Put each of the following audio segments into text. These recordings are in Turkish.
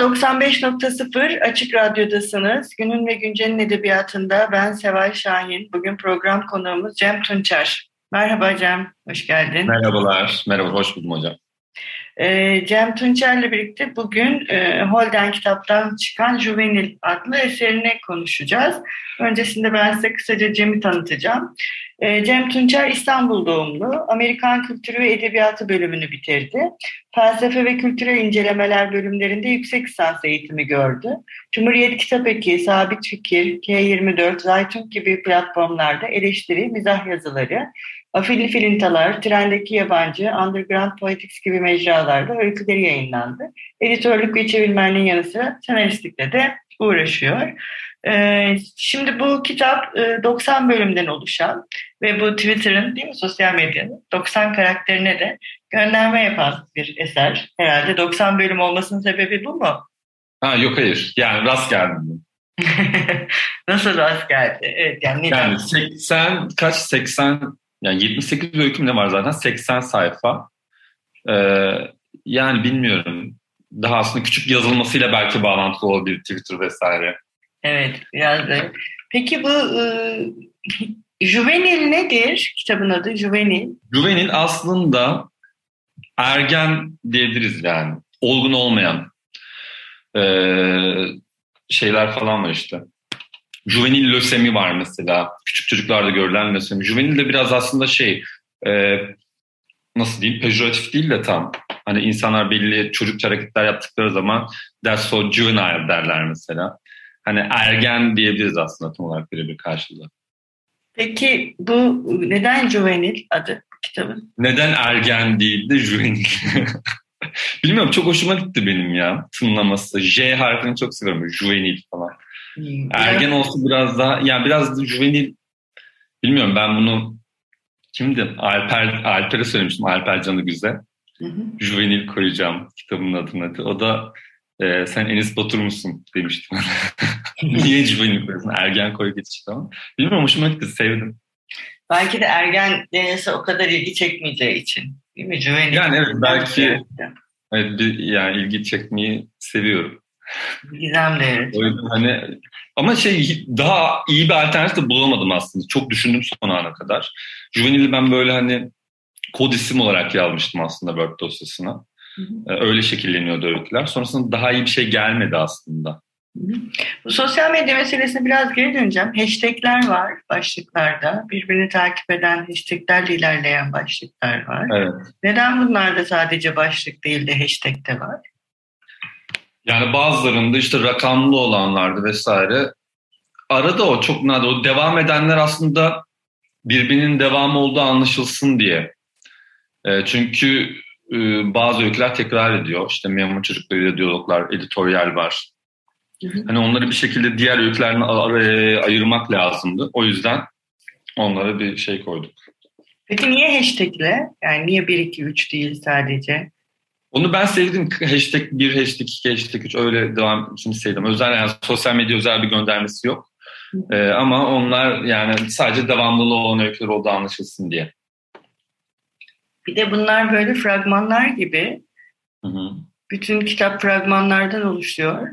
95.0 Açık Radyo'dasınız. Günün ve Güncel'in edebiyatında ben Seval Şahin. Bugün program konuğumuz Cem Tunçer. Merhaba Cem, hoş geldin. Merhabalar, merhaba, hoş buldum hocam. Ee, Cem Tunçer'le birlikte bugün e, Holden kitaptan çıkan Juvenil adlı eserini konuşacağız. Öncesinde ben size kısaca Cem'i tanıtacağım. Ee, Cem Tunçer İstanbul doğumlu, Amerikan Kültürü ve Edebiyatı bölümünü bitirdi. Felsefe ve Kültürel İncelemeler bölümlerinde yüksek lisans eğitimi gördü. Cumhuriyet Kitap Eki, Sabit Fikir, K24, Zaytun gibi platformlarda eleştiri, mizah yazıları, Afilli Filintalar, Trendeki Yabancı, Underground Poetics gibi mecralarda öyküleri yayınlandı. Editörlük ve çevirmenliğin yanı sıra senaristlikle de uğraşıyor. Ee, şimdi bu kitap 90 e, bölümden oluşan ve bu Twitter'ın değil mi sosyal medyanın 90 karakterine de gönderme yapan bir eser. Herhalde 90 bölüm olmasının sebebi bu mu? Ha yok hayır. Yani rast geldim. Nasıl rast geldi? Evet, yani, yani 80 kaç 80 yani 78 öyküm de var zaten 80 sayfa. Ee, yani bilmiyorum. Daha aslında küçük yazılmasıyla belki bağlantılı olabilir Twitter vesaire. Evet biraz da. Peki bu e, Juvenil nedir? Kitabın adı Juvenil. Juvenil aslında ergen diyebiliriz yani. Olgun olmayan e, şeyler falan var işte. Juvenil lösemi var mesela. Küçük çocuklarda görülen lösemi. Juvenil de biraz aslında şey e, nasıl diyeyim pejoratif değil de tam. Hani insanlar belli çocukça hareketler yaptıkları zaman that's so juvenile derler mesela. Hani ergen diyebiliriz aslında tam olarak birebir karşılığı. Peki bu neden juvenil adı kitabın? Neden ergen değil de juvenil? Bilmiyorum çok hoşuma gitti benim ya tınlaması. J harfini çok seviyorum. Juvenil falan. Hmm. Ergen olsa biraz daha yani biraz juvenil bilmiyorum ben bunu kimdi? Alper Alper'e söylemiştim. Alper Canı Güzel. Hı hı. Juvenil koyacağım kitabın adını. O da e, sen Enis Batur musun demiştim. Niye juvenil koyuyorsun? Ergen koy geçti ama. Bilmiyorum hoşuma gitti sevdim. Belki de ergen denirse o kadar ilgi çekmeyeceği için. Değil mi? Juvenil. Yani evet belki evet, bir, yani ilgi çekmeyi seviyorum. Gizem de evet. O yüzden hani ama şey daha iyi bir alternatif de bulamadım aslında. Çok düşündüm son ana kadar. Juvenil'i ben böyle hani kod isim olarak yazmıştım aslında Word dosyasına. Hı hı. Ee, öyle şekilleniyordu öyküler. Sonrasında daha iyi bir şey gelmedi aslında. Bu sosyal medya meselesine biraz geri döneceğim. Hashtagler var başlıklarda. Birbirini takip eden hashtaglerle ilerleyen başlıklar var. Evet. Neden bunlarda sadece başlık değil de hashtag de var? Yani bazılarında işte rakamlı olanlardı vesaire. Arada o çok nadir. O devam edenler aslında birbirinin devamı olduğu anlaşılsın diye. E, çünkü e, bazı öyküler tekrar ediyor. İşte memur çocuklarıyla diyaloglar, editoryal var. Hı hı. Hani onları bir şekilde diğer öykülerine ayırmak lazımdı. O yüzden onlara bir şey koyduk. Peki niye hashtagle? Yani niye 1, 2, 3 değil sadece? Onu ben sevdim. Hashtag 1, hashtag 2, hashtag 3 öyle devam için sevdim. Özel yani sosyal medya özel bir göndermesi yok. Ee, ama onlar yani sadece devamlılığı olan öyküler olduğu anlaşılsın diye. Bir de bunlar böyle fragmanlar gibi. Hı hı. Bütün kitap fragmanlardan oluşuyor.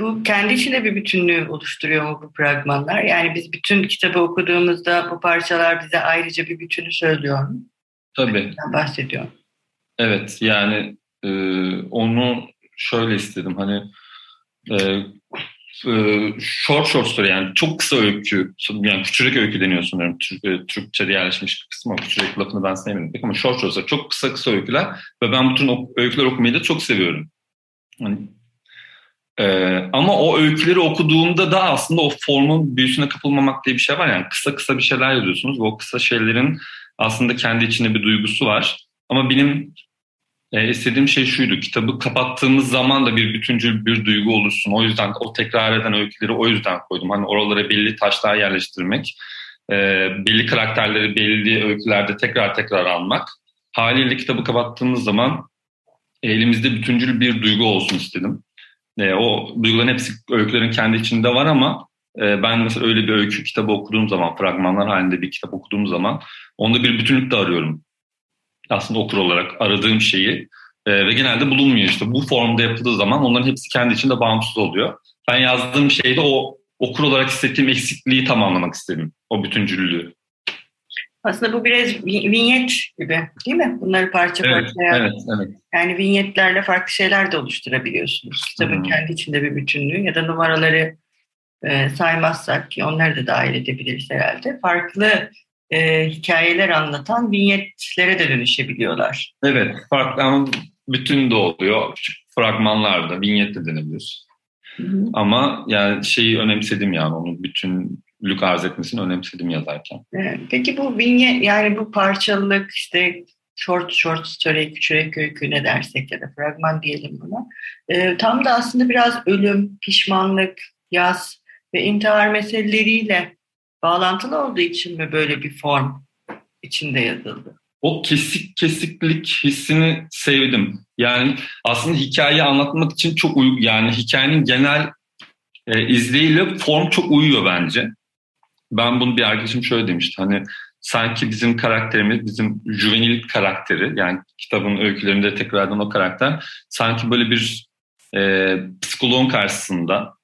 Bu kendi içinde bir bütünlüğü oluşturuyor mu bu fragmanlar? Yani biz bütün kitabı okuduğumuzda bu parçalar bize ayrıca bir bütünü söylüyor mu? Tabii. Bahsediyor. Evet yani e, onu şöyle istedim hani e, e, short short story yani çok kısa öykü yani küçük öykü deniyor sanırım Türk, e, Türkçe'de yerleşmiş bir kısmı küçük lafını ben sevmedim ama short short story çok kısa kısa öyküler ve ben bütün öyküler okumayı da çok seviyorum. Hani, Ee, ama o öyküleri okuduğumda da aslında o formun büyüsüne kapılmamak diye bir şey var. Yani kısa kısa bir şeyler yazıyorsunuz ve o kısa şeylerin aslında kendi içinde bir duygusu var. Ama benim e, istediğim şey şuydu. Kitabı kapattığımız zaman da bir bütüncül bir duygu olursun. O yüzden o tekrar eden öyküleri o yüzden koydum. Hani oralara belli taşlar yerleştirmek, e, belli karakterleri belli öykülerde tekrar tekrar almak. Haliyle kitabı kapattığımız zaman elimizde bütüncül bir duygu olsun istedim. E, o duyguların hepsi öykülerin kendi içinde var ama e, ben mesela öyle bir öykü kitabı okuduğum zaman, fragmanlar halinde bir kitap okuduğum zaman onda bir bütünlük de arıyorum. Aslında okur olarak aradığım şeyi e, ve genelde bulunmuyor işte. Bu formda yapıldığı zaman onların hepsi kendi içinde bağımsız oluyor. Ben yazdığım şeyde o okur olarak hissettiğim eksikliği tamamlamak istedim. O bütüncüllüğü. Aslında bu biraz vinyet gibi değil mi? Bunları parça evet, parça yani. Evet, evet. Yani vinyetlerle farklı şeyler de oluşturabiliyorsunuz. Kitabın hmm. kendi içinde bir bütünlüğü ya da numaraları e, saymazsak ki onları da dahil edebiliriz herhalde. Farklı e, hikayeler anlatan vinyetlere de dönüşebiliyorlar. Evet, farklı ama bütün de oluyor. Fragmanlarda, vinyet de denebilir. Hı hı. Ama yani şeyi önemsedim yani onun bütün lük arz etmesini önemsedim yazarken. Peki bu vinye yani bu parçalılık işte short short story, küçük öykü ne dersek ya da fragman diyelim buna. E, tam da aslında biraz ölüm, pişmanlık, yaz ve intihar meseleleriyle bağlantılı olduğu için mi böyle bir form içinde yazıldı? O kesik kesiklik hissini sevdim. Yani aslında hikayeyi anlatmak için çok uygun. Yani hikayenin genel e, izleyiyle form çok uyuyor bence ben bunu bir arkadaşım şöyle demişti. Hani sanki bizim karakterimiz, bizim juvenil karakteri yani kitabın öykülerinde tekrardan o karakter sanki böyle bir e, psikoloğun karşısında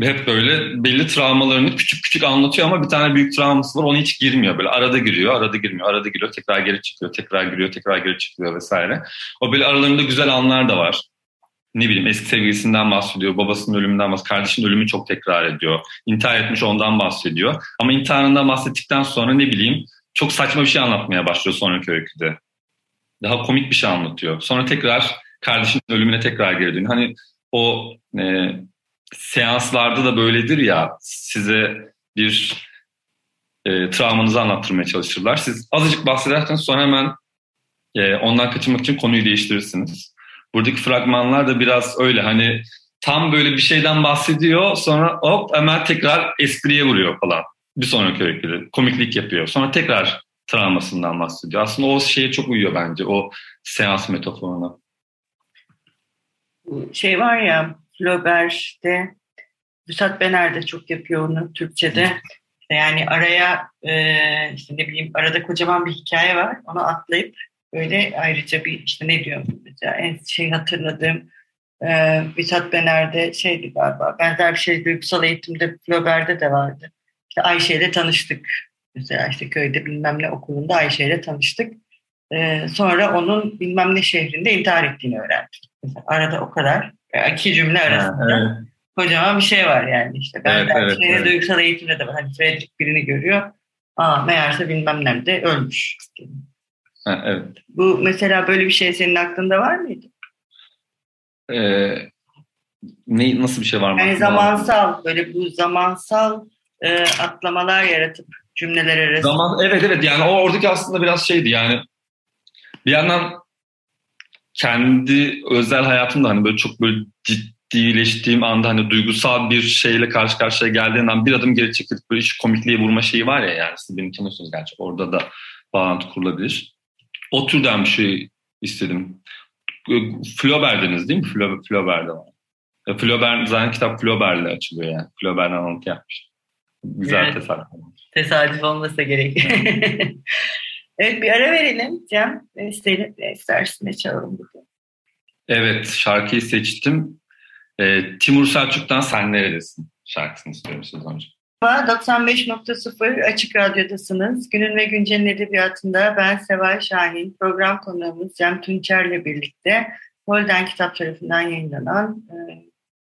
hep böyle belli travmalarını küçük küçük anlatıyor ama bir tane büyük travması var ona hiç girmiyor böyle arada giriyor arada girmiyor arada giriyor tekrar geri çıkıyor tekrar giriyor tekrar geri çıkıyor vesaire. O böyle aralarında güzel anlar da var ne bileyim eski sevgilisinden bahsediyor, babasının ölümünden bahsediyor, kardeşinin ölümü çok tekrar ediyor. İntihar etmiş ondan bahsediyor. Ama intiharından bahsettikten sonra ne bileyim çok saçma bir şey anlatmaya başlıyor sonraki öyküde. Daha komik bir şey anlatıyor. Sonra tekrar kardeşinin ölümüne tekrar geri dönüyor. Hani o e, seanslarda da böyledir ya size bir e, travmanızı anlattırmaya çalışırlar. Siz azıcık bahsederken sonra hemen e, ondan kaçınmak için konuyu değiştirirsiniz. Buradaki fragmanlar da biraz öyle hani tam böyle bir şeyden bahsediyor sonra hop hemen tekrar espriye vuruyor falan. Bir sonraki öyküde komiklik yapıyor. Sonra tekrar travmasından bahsediyor. Aslında o şeye çok uyuyor bence o seans metaforuna. Şey var ya Flaubert'te Vüsat Bener de çok yapıyor onu Türkçe'de. Yani araya e, işte ne bileyim arada kocaman bir hikaye var. Onu atlayıp Böyle ayrıca bir işte ne diyorum mesela en şey hatırladığım e, Mithat Bener'de şeydi galiba benzer bir şey duygusal eğitimde Flaubert'de de vardı. İşte Ayşe ile tanıştık. Mesela işte köyde bilmem ne okulunda Ayşe ile tanıştık. E, sonra onun bilmem ne şehrinde intihar ettiğini öğrendik. Mesela arada o kadar iki cümle arasında. Ha, evet. Kocaman bir şey var yani işte. Ben evet, evet, şeyde evet. duygusal eğitimde de var. Hani Fredrik birini görüyor. Aa meğerse bilmem nerede ölmüş. Ha, evet. Bu mesela böyle bir şey senin aklında var mıydı? Ee, ne nasıl bir şey var mı? Yani zamansal böyle bu zamansal e, atlamalar yaratıp cümleler arasında. Zaman evet evet yani o oradaki aslında biraz şeydi yani bir yandan kendi özel hayatımda hani böyle çok böyle ciddileştiğim anda hani duygusal bir şeyle karşı karşıya geldiğin an bir adım geri çekilip böyle iş komikliğe vurma şeyi var ya yani siz beni tanıyorsunuz gerçi orada da bağlantı kurulabilir o türden bir şey istedim. Flaubert'deniz değil mi? Flaubert'de var. Flaubert, zaten kitap Flaubert'le açılıyor yani. Flaubert'den alıntı yapmış. Güzel evet. tesadüf. Tesadüf olmasa gerek. evet bir ara verelim Cem. Ne istersin, ne çalalım bugün? Evet şarkıyı seçtim. Ee, Timur Selçuk'tan Sen Neredesin şarkısını istiyorum siz önce. 95.0 Açık Radyo'dasınız. Günün ve Güncel'in edebiyatında ben Seval Şahin, program konuğumuz Cem Tunçer'le birlikte Holden Kitap tarafından yayınlanan e,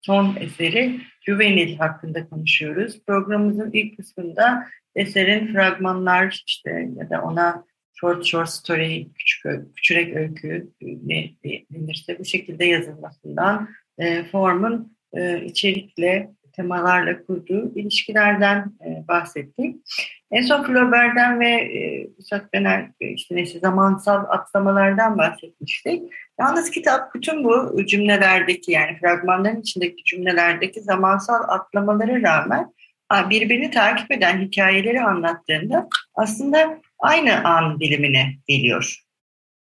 son eseri Juvenil hakkında konuşuyoruz. Programımızın ilk kısmında eserin fragmanlar işte ya da ona short short story, küçük küçürek öykü ne denirse bu şekilde yazılmasından, e, formun e, içerikle, temalarla kurduğu ilişkilerden e, bahsettik. En son Flaubert'den ve e, Üstad Bener e, işte neyse zamansal atlamalardan bahsetmiştik. Yalnız kitap bütün bu cümlelerdeki yani fragmanların içindeki cümlelerdeki zamansal atlamalara rağmen birbirini takip eden hikayeleri anlattığında aslında aynı an dilimine geliyor.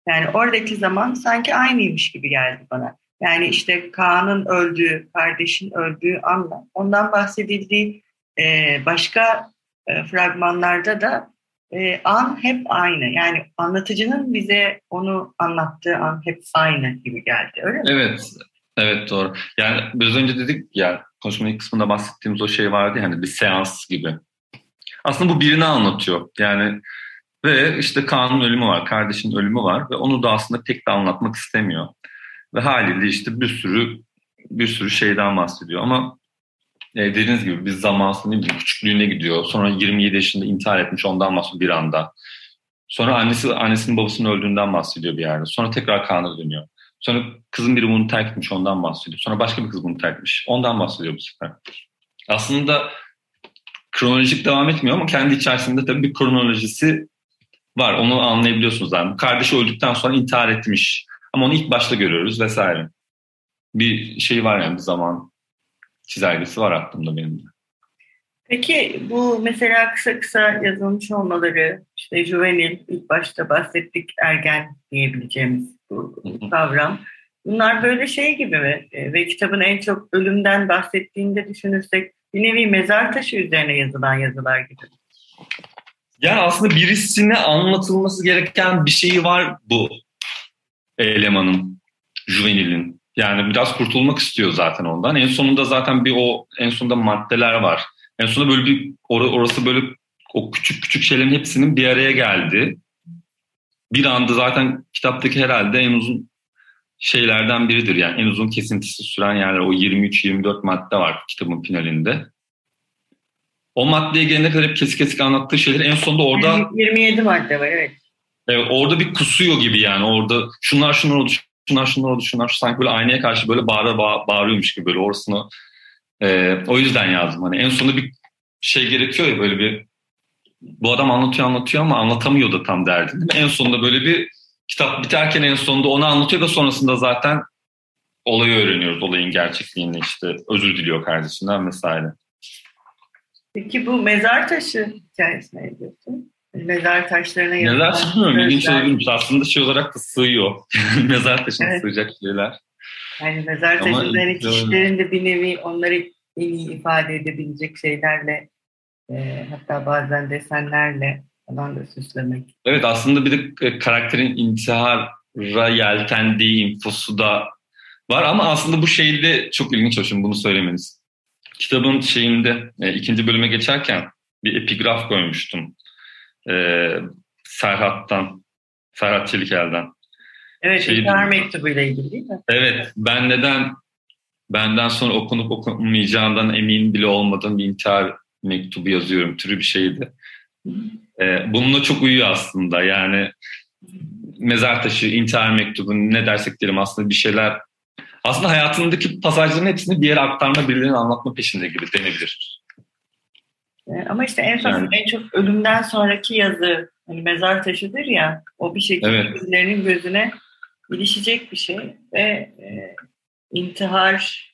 Yani oradaki zaman sanki aynıymış gibi geldi bana. Yani işte Kaan'ın öldüğü, kardeşin öldüğü anla ondan bahsedildiği e, başka e, fragmanlarda da e, an hep aynı. Yani anlatıcının bize onu anlattığı an hep aynı gibi geldi. Öyle mi? Evet. Evet doğru. Yani biraz önce dedik ya konuşmanın ilk kısmında bahsettiğimiz o şey vardı hani bir seans gibi. Aslında bu birini anlatıyor. Yani ve işte Kaan'ın ölümü var, kardeşinin ölümü var ve onu da aslında pek de anlatmak istemiyor. Ve haliyle işte bir sürü bir sürü şeyden bahsediyor ama e, dediğiniz gibi biz zamansız ne küçüklüğüne gidiyor. Sonra 27 yaşında intihar etmiş ondan bahsediyor bir anda. Sonra annesi annesinin babasının öldüğünden bahsediyor bir yerde. Sonra tekrar Kaan'a dönüyor. Sonra kızın biri bunu terk etmiş ondan bahsediyor. Sonra başka bir kız bunu terk etmiş. Ondan bahsediyor bu sefer. Aslında kronolojik devam etmiyor ama kendi içerisinde tabii bir kronolojisi var. Onu anlayabiliyorsunuz yani. Kardeşi öldükten sonra intihar etmiş. Ama onu ilk başta görüyoruz vesaire. Bir şey var yani bir zaman çizelgesi var aklımda benim de. Peki bu mesela kısa kısa yazılmış olmaları, işte juvenil ilk başta bahsettik ergen diyebileceğimiz bu kavram. Bunlar böyle şey gibi mi? E, ve kitabın en çok ölümden bahsettiğinde düşünürsek bir nevi mezar taşı üzerine yazılan yazılar gibi. Yani aslında birisine anlatılması gereken bir şeyi var bu elemanın, juvenilin. Yani biraz kurtulmak istiyor zaten ondan. En sonunda zaten bir o en sonunda maddeler var. En sonunda böyle bir orası böyle o küçük küçük şeylerin hepsinin bir araya geldi. Bir anda zaten kitaptaki herhalde en uzun şeylerden biridir. Yani en uzun kesintisi süren yerler o 23-24 madde var kitabın finalinde. O maddeye gelene kadar hep kesik kesik anlattığı şeyler en sonunda orada... 27 madde var evet. Evet, orada bir kusuyor gibi yani orada şunlar şunlar oldu, şunlar şunlar oldu, şunlar sanki böyle aynaya karşı böyle bağıra bağ, bağırıyormuş gibi böyle orasını e, o yüzden yazdım. Hani en sonunda bir şey gerekiyor ya böyle bir bu adam anlatıyor anlatıyor ama anlatamıyor da tam derdini. En sonunda böyle bir kitap biterken en sonunda onu anlatıyor da sonrasında zaten olayı öğreniyoruz. Olayın gerçekliğini işte özür diliyor kardeşinden vesaire. Peki bu mezar taşı hikayesine ne diyorsun? Mezar taşlarına Mezar taşı bilmiyorum. İlginç olabilirmiş. Aslında şey olarak da sığıyor. mezar taşına evet. sığacak şeyler. Yani mezar taşındaki kişilerin de bir nevi onları en iyi ifade edebilecek şeylerle e, hatta bazen desenlerle falan da süslemek. Evet aslında bir de e, karakterin intihara yeltendiği infosu da var ama aslında bu şeyde çok ilginç hoşum bunu söylemeniz. Kitabın şeyinde e, ikinci bölüme geçerken bir epigraf koymuştum. E, Serhat'tan, Serhat Çelikel'den. Evet, şey, intihar mektubuyla ilgili değil mi? Evet, ben neden benden sonra okunup okunmayacağından emin bile olmadığım bir intihar mektubu yazıyorum türü bir şeydi. Ee, bununla çok uyuyor aslında yani mezar taşı, intihar mektubu ne dersek diyelim aslında bir şeyler aslında hayatındaki pasajların hepsini bir yere aktarma, birilerine anlatma peşinde gibi denebilir. Ee, ama işte en son yani. en çok ölümden sonraki yazı hani mezar taşıdır ya o bir şekilde evet. birilerinin gözüne ilişecek bir şey ve e, intihar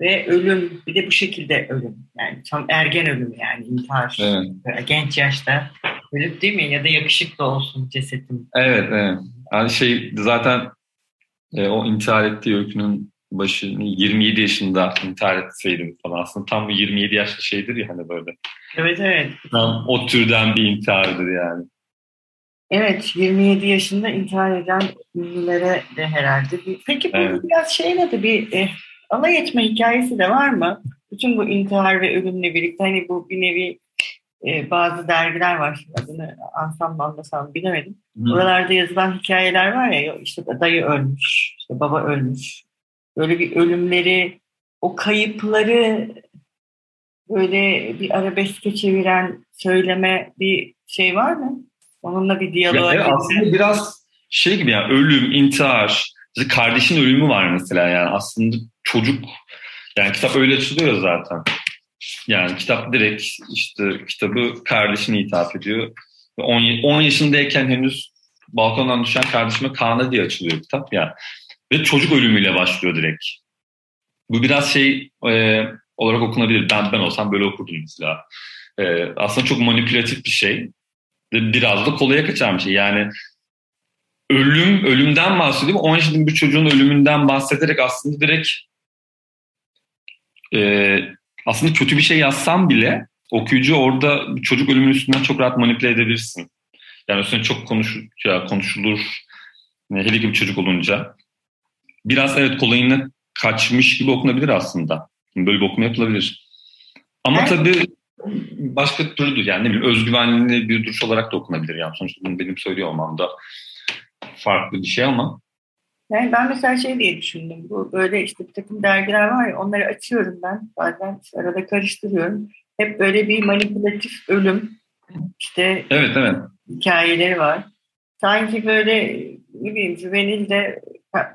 ve ölüm bir de bu şekilde ölüm yani tam ergen ölüm yani intihar evet. genç yaşta ölüp değil mi ya da yakışıklı olsun cesetim. Evet evet. Yani şey zaten e, o intihar ettiği öykünün başını 27 yaşında intihar etseydim falan aslında tam bu 27 yaşlı şeydir ya hani böyle. Evet evet. Tam o türden bir intihardır yani. Evet, 27 yaşında intihar eden ünlülere de herhalde. Bir... Peki bu evet. biraz şeyle de bir e, alay etme hikayesi de var mı? Bütün bu intihar ve ölümle birlikte hani bu bir nevi e, bazı dergiler var. Adını ansam anlasam bilemedim. Hı. Oralarda yazılan hikayeler var ya işte dayı ölmüş, işte baba ölmüş. Böyle bir ölümleri, o kayıpları böyle bir arabeske çeviren söyleme bir şey var mı? Onunla bir diyalog. Yani aslında biraz şey gibi yani ölüm, intihar, işte kardeşin ölümü var mesela yani aslında çocuk Yani kitap öyle açılıyor zaten. Yani kitap direkt işte kitabı kardeşine hitap ediyor. 10, 10 yaşındayken henüz balkondan düşen kardeşime Kaan'a diye açılıyor kitap ya. Ve çocuk ölümüyle başlıyor direkt. Bu biraz şey e, olarak okunabilir. Ben ben olsam böyle okurdum mesela. E, aslında çok manipülatif bir şey. Ve biraz da kolaya kaçan bir şey. Yani ölüm, ölümden bahsediyor. 10 yaşındaki bir çocuğun ölümünden bahsederek aslında direkt e, aslında kötü bir şey yazsam bile okuyucu orada çocuk ölümünün üstünden çok rahat manipüle edebilirsin. Yani üstüne çok konuş, ya, konuşulur. Hele ki bir çocuk olunca. Biraz evet kolayına kaçmış gibi okunabilir aslında. Böyle bir okuma yapılabilir. Ama evet. tabii başka türlü yani ne bileyim özgüvenli bir duruş olarak da okunabilir. Yani sonuçta bunu benim söylüyor olmam da farklı bir şey ama. Yani ben mesela şey diye düşündüm. Bu böyle işte bir takım dergiler var ya onları açıyorum ben. Bazen işte arada karıştırıyorum. Hep böyle bir manipülatif ölüm işte evet, evet. hikayeleri var. Sanki böyle ne bileyim Juvenil de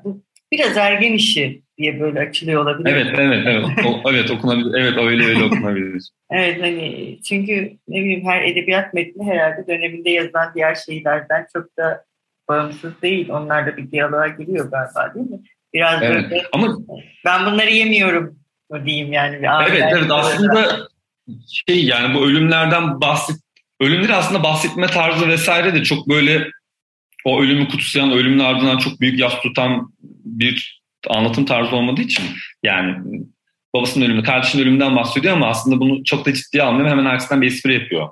bu biraz ergen işi diye böyle açılıyor olabilir. Evet, evet, evet. O, evet okunabilir. Evet, öyle öyle okunabilir. evet, hani çünkü ne bileyim her edebiyat metni herhalde döneminde yazılan diğer şeylerden çok da bağımsız değil. Onlar da bir diyaloğa giriyor galiba değil mi? Biraz evet. böyle ama ben bunları yemiyorum diyeyim yani. Evet, evet aslında şey yani bu ölümlerden bahset ölümleri aslında bahsetme tarzı vesaire de çok böyle o ölümü kutsayan, ölümün ardından çok büyük yas tutan bir anlatım tarzı olmadığı için yani babasının ölümü, kardeşinin ölümünden bahsediyor ama aslında bunu çok da ciddiye almıyor hemen arkasından bir espri yapıyor.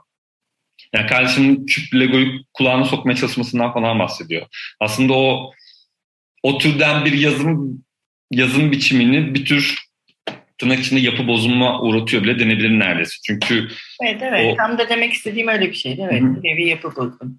Yani kardeşinin küp Lego'yu kulağına sokmaya çalışmasından falan bahsediyor. Aslında o o türden bir yazım yazım biçimini bir tür tırnak içinde yapı bozulma uğratıyor bile denebilir neredeyse. Çünkü Evet evet o, tam da demek istediğim öyle bir şeydi. Evet hı. bir yapı bozulma.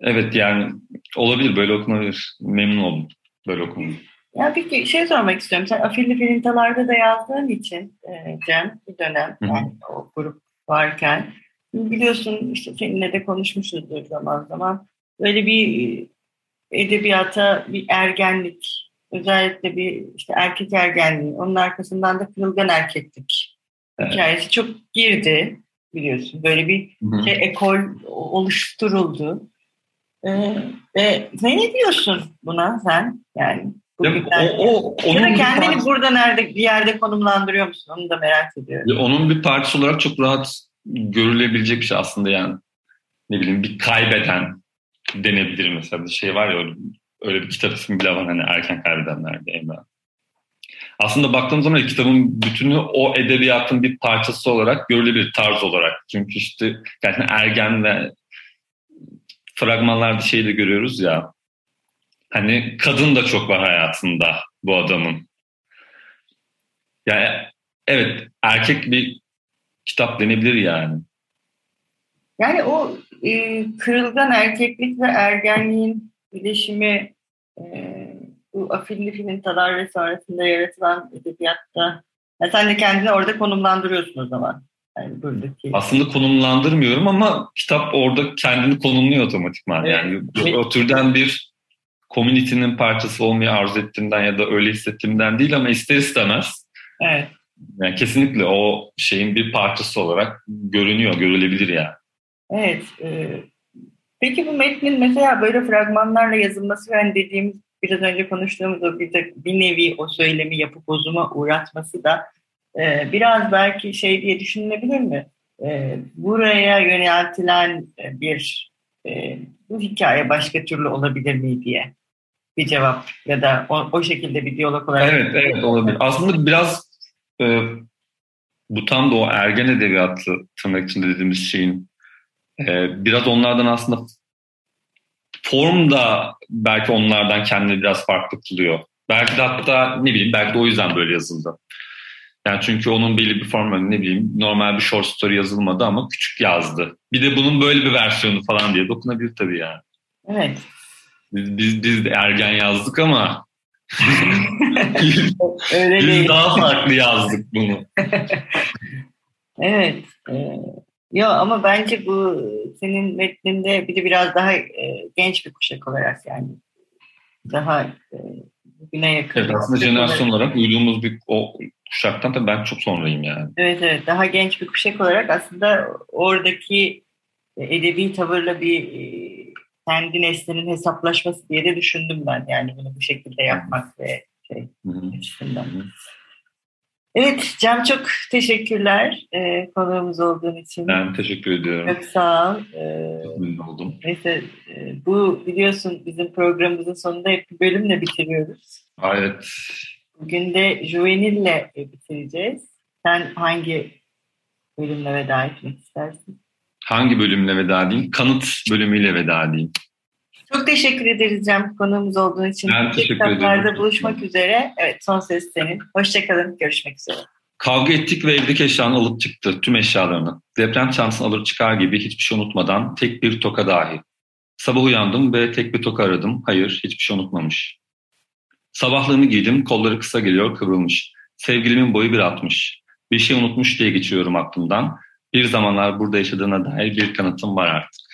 Evet yani olabilir böyle okunabilir. Memnun oldum böyle okunduğum. Ya peki şey sormak istiyorum. Sen afilli filintalarda da yazdığın için e, Cem bir dönem Hı-hı. yani o grup varken biliyorsun işte seninle de konuşmuşuzdur zaman zaman. Böyle bir edebiyata bir ergenlik özellikle bir işte erkek ergenliği onun arkasından da kırılgan erkeklik evet. hikayesi çok girdi biliyorsun. Böyle bir şey, ekol oluşturuldu. Ee, ve ne diyorsun buna sen? Yani ya, o, o, ya da kendini parça... burada nerede bir yerde konumlandırıyor musun? Onu da merak ediyorum. Ya, onun bir parçası olarak çok rahat görülebilecek bir şey aslında yani. Ne bileyim bir kaybeden denebilir mesela. Bir şey var ya öyle, bir kitap ismi bile var hani erken kaybedenler diye. Aslında baktığım zaman kitabın bütünü o edebiyatın bir parçası olarak görülebilir tarz olarak. Çünkü işte yani ergen ve fragmanlarda şeyi de görüyoruz ya hani kadın da çok var hayatında bu adamın. Yani evet erkek bir kitap denebilir yani. Yani o e, kırılgan erkeklik ve ergenliğin bileşimi e, bu Afilli Filintalar ve sonrasında yaratılan edebiyatta yani sen de kendini orada konumlandırıyorsun o zaman. Yani buradaki... Aslında konumlandırmıyorum ama kitap orada kendini konumluyor otomatikman. Evet. Yani o türden bir community'nin parçası olmayı arzu ettiğimden ya da öyle hissettiğimden değil ama ister istemez. Evet. Yani kesinlikle o şeyin bir parçası olarak görünüyor, görülebilir yani. Evet. E, peki bu metnin mesela böyle fragmanlarla yazılması hani dediğimiz biraz önce konuştuğumuz o bir, de, bir nevi o söylemi yapıp bozuma uğratması da e, biraz belki şey diye düşünülebilir mi? E, buraya yöneltilen bir e, bu hikaye başka türlü olabilir mi diye bir cevap ya da o, o şekilde bir diyalog olarak. Evet, evet olabilir. Aslında biraz e, bu tam da o ergen edebiyatı tırnak içinde dediğimiz şeyin e, biraz onlardan aslında form da belki onlardan kendini biraz farklı kılıyor. Belki de hatta ne bileyim belki de o yüzden böyle yazıldı. Yani çünkü onun belli bir formu ne bileyim normal bir short story yazılmadı ama küçük yazdı. Bir de bunun böyle bir versiyonu falan diye dokunabilir tabii yani. Evet. Biz, biz, biz de ergen yazdık ama Öyle biz değil. daha farklı yazdık bunu. evet. E, yo ama bence bu senin metninde bir de biraz daha e, genç bir kuşak olarak yani daha e, bugüne yakın. Evet aslında jenerasyon olarak uyduğumuz bir o kuşaktan tabii ben çok sonrayım yani. Evet evet daha genç bir kuşak olarak aslında oradaki edebi tavırla bir e, kendi nesnenin hesaplaşması diye de düşündüm ben yani bunu bu şekilde yapmak ve şey açısından. Evet Cem çok teşekkürler e, konuğumuz olduğun için. Ben teşekkür ediyorum. Çok sağ ol. Ee, çok memnun oldum. Neyse e, bu biliyorsun bizim programımızın sonunda hep bir bölümle bitiriyoruz. Evet. Bugün de Juvenil'le bitireceğiz. Sen hangi bölümle veda etmek istersin? Hangi bölümle veda edeyim? Kanıt bölümüyle veda edeyim. Çok teşekkür ederiz Cem konuğumuz olduğun için. Ben teşekkür ederim. buluşmak üzere. Evet son ses senin. Hoşçakalın. Görüşmek üzere. Kavga ettik ve evdeki eşyanı alıp çıktı. Tüm eşyalarını. Deprem çantasını alır çıkar gibi hiçbir şey unutmadan tek bir toka dahi. Sabah uyandım ve tek bir toka aradım. Hayır hiçbir şey unutmamış. Sabahlığımı giydim. Kolları kısa geliyor kıvrılmış. Sevgilimin boyu bir atmış. Bir şey unutmuş diye geçiyorum aklımdan. Bir zamanlar burada yaşadığına dair bir kanıtım var artık.